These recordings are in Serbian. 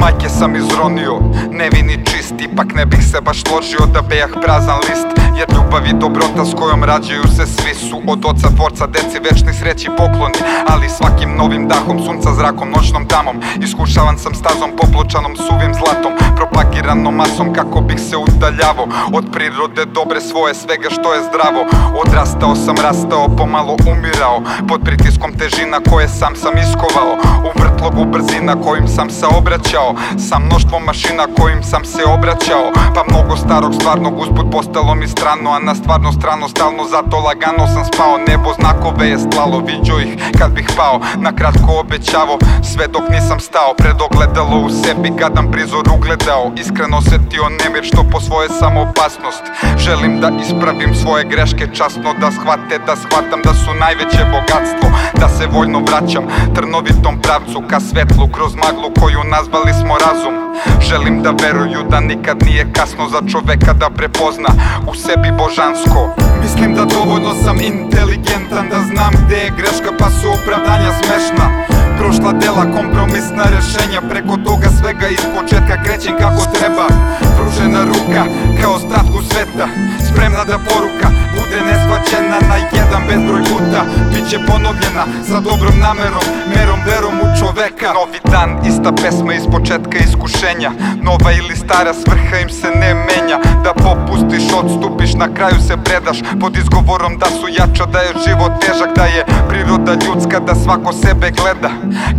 majke sam izronio Nevini čist, ipak ne bih se baš složio da bejah prazan list Jer ljubav i dobrota s kojom rađaju se svi su Od oca tvorca, deci večni sreći pokloni. Ali svakim novim dahom, sunca zrakom, noćnom damom Iskušavan sam stazom popločanom suvim zlatom Propagiranom masom kako bih se udaljavao Od prirode dobre svoje, svega što je zdravo. Odrastao sam, rastao, pomalo umirao Pod pritiskom težina koje sam sam iskovao. U vrtlogu brzina kojim sam se obraćao Sa mnoštvom mašina kojim sam se obraćao. Pa mnogo starog stvarnog usput postalo mi strano A na stvarno strano stalno zato lagano sam spao. Nebo znakove je stlalo, viđo ih kad bih pao. Na kratko obećavo, sve dok nisam stao. Pred ogledalo u sebi gadam prizor ugledao. Iskreno osjetio nemir što po svoje samopasnost Želim da ispravim svoje greške časno Da shvate da shvatam da su najveće bogatstvo. Da se voljno vraćam trnovitom pravcu Ka svetlu kroz maglu koju nazvali smo razum. Želim da veruju da nikad nije kasno za čoveka da prepozna u sebi би божанско. Мислим да доволно сам интелигентен Да знам где е грешка па су оправдања смешна. Прошла дела компромисна решенја Преко тога свега из почетка кречен како треба. Пружена рука као остатку света Спремна да порука буде несвачена на еден безброј пута. Puta Biće ponovljena sa dobrom namerom Merom, verom u čoveka. Novi dan, ista pesma iz početka iskušenja. Nova ili stara svrha im se ne menja. Da popustiš, odstupiš, na kraju se predaš. Pod izgovorom da su jača, da je život težak Da je priroda ljudska, da svako sebe gleda.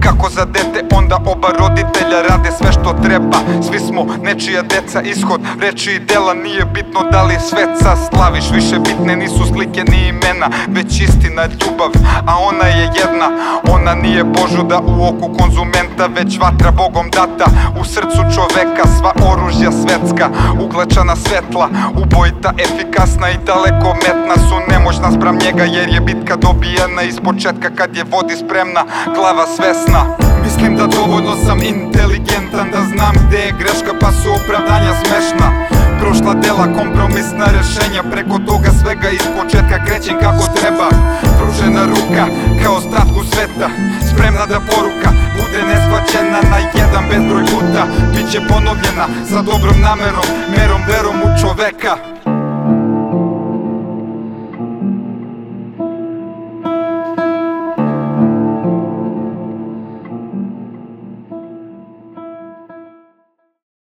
Kako za dete, onda oba roditelja rade sve što treba. Svi smo nečija deca, ishod reči i dela. Nije bitno da li sveca slaviš, više bitne nisu slike ni imena Već istina ljubav, a ona je jedna Ona nije božuda u oku konzumenta Već vatra bogom data. U srcu čoveka Sva oružja svetska, uglečana svetla Ubojita, efikasna i daleko metna Su nemoćna sprem njega jer je bitka dobijena Iz početka kad je vodi spremna, glava svesna. Mislim da dovoljno sam inteligentan da znam gde je greška pa su opravdanja smešna. Prošla dela, kompromisna rešenja Preko toga svega iz početka krećem kako treba Pružena ruka kao ostatku sveta Spremna da poruka bude neshvaćena na jedan bezbroj puta. Biće ponovljena sa dobrom namerom Merom, verom u čoveka